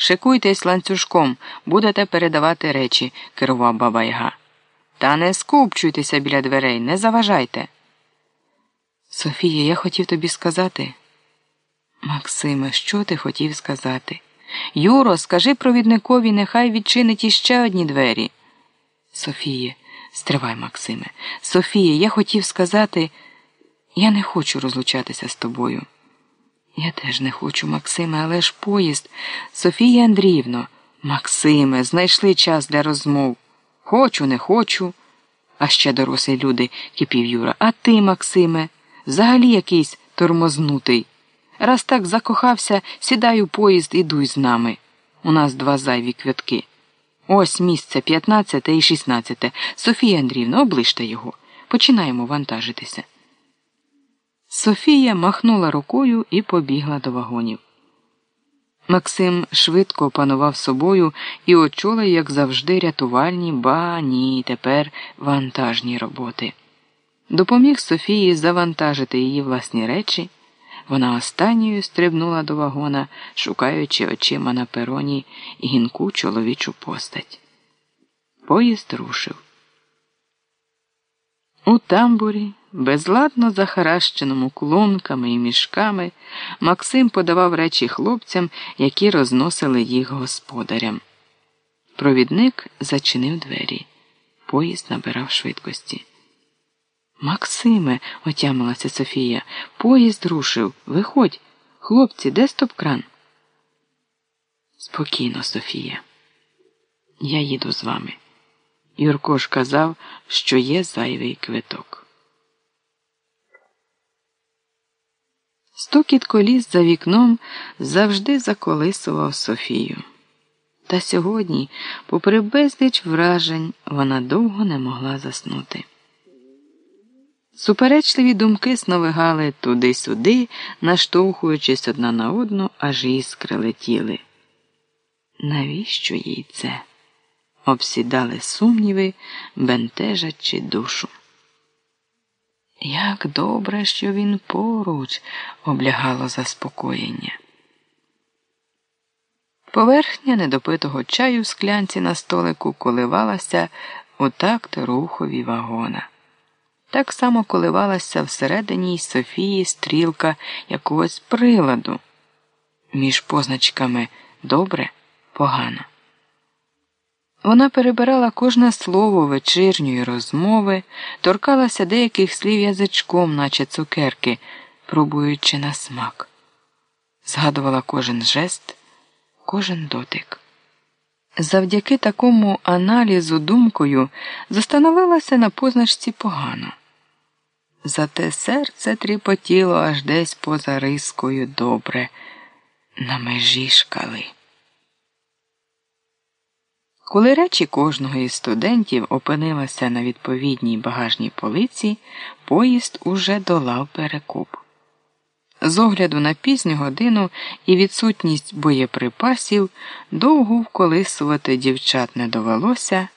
шикуйтесь ланцюжком, будете передавати речі, керував баба Яга. Та не скупчуйтеся біля дверей, не заважайте. Софія, я хотів тобі сказати. Максиме, що ти хотів сказати? Юро, скажи провідникові, нехай відчинить іще одні двері. Софіє, стривай, Максиме. Софія, я хотів сказати, я не хочу розлучатися з тобою. Я теж не хочу, Максиме, але ж поїзд. Софія Андріївно, Максиме, знайшли час для розмов. Хочу, не хочу. А ще дорослі люди, кипів Юра. А ти, Максиме, взагалі якийсь тормознутий. Раз так закохався, сідай у поїзд і дуй з нами. У нас два зайві квятки. Ось місце 15 і 16. Софія Андріївна, оближте його. Починаємо вантажитися. Софія махнула рукою і побігла до вагонів. Максим швидко опанував собою і очолив, як завжди, рятувальні, ба ні, тепер вантажні роботи. Допоміг Софії завантажити її власні речі. Вона останньою стрибнула до вагона, шукаючи очима на пероні гінку чоловічу постать. Поїзд рушив. У тамбурі, безладно захаращеному клунками і мішками, Максим подавав речі хлопцям, які розносили їх господарям. Провідник зачинив двері. Поїзд набирав швидкості. Максиме, отямилася Софія, поїзд рушив. Виходь. Хлопці, де стоп-кран? Спокійно, Софія. Я їду з вами. Юрко ж казав, що є зайвий квиток. Стукіт коліс за вікном завжди заколисував Софію. Та сьогодні, попри безліч вражень, вона довго не могла заснути. Суперечливі думки сновигали туди-сюди, наштовхуючись одна на одну, аж іскри летіли. Навіщо їй це? Обсідали сумніви, бентежачи душу. Як добре, що він поруч, облягало заспокоєння. Поверхня недопитого чаю в склянці на столику коливалася у такт рухові вагона. Так само коливалася всередині й Софії стрілка якогось приладу. Між позначками добре, погано. Вона перебирала кожне слово вечірньої розмови, торкалася деяких слів язичком, наче цукерки, пробуючи на смак. Згадувала кожен жест, кожен дотик. Завдяки такому аналізу думкою застановилася на позначці погано. Зате серце тріпотіло аж десь поза рискою добре, на межі шкали. Коли речі кожного із студентів опинилися на відповідній багажній полиці, поїзд уже долав перекуп. З огляду на пізню годину і відсутність боєприпасів довго вколисувати дівчат не довелося,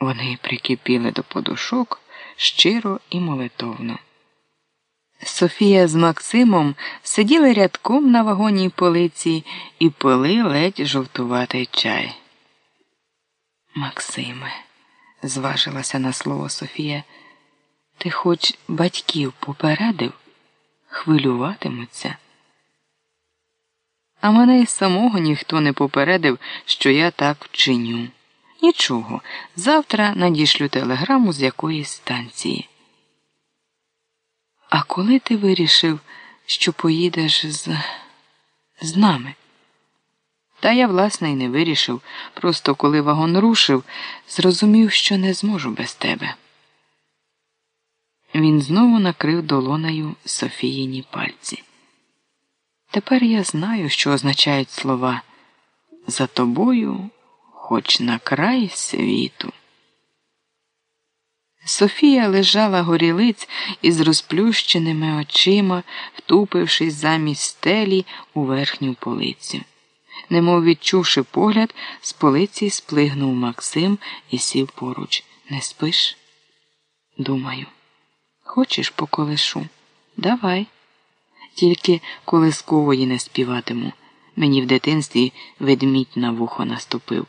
вони прикипіли до подушок щиро і молитовно. Софія з Максимом сиділи рядком на вагонній полиці і пили ледь жовтуватий чай. Максиме, зважилася на слово Софія, ти хоч батьків попередив, хвилюватимуться. А мене й самого ніхто не попередив, що я так вчиню. Нічого, завтра надішлю телеграму з якоїсь станції. А коли ти вирішив, що поїдеш з, з нами? Та я, власне, й не вирішив, просто коли вагон рушив, зрозумів, що не зможу без тебе. Він знову накрив долонею Софіїні пальці. Тепер я знаю, що означають слова за тобою, хоч на край світу. Софія лежала горілиць із розплющеними очима, втупившись замість стелі у верхню полицю. Немов відчувши погляд, з полиці сплигнув Максим і сів поруч. Не спиш? Думаю. Хочеш поколишу? Давай. Тільки колискової не співатиму. Мені в дитинстві ведмідь на вухо наступив.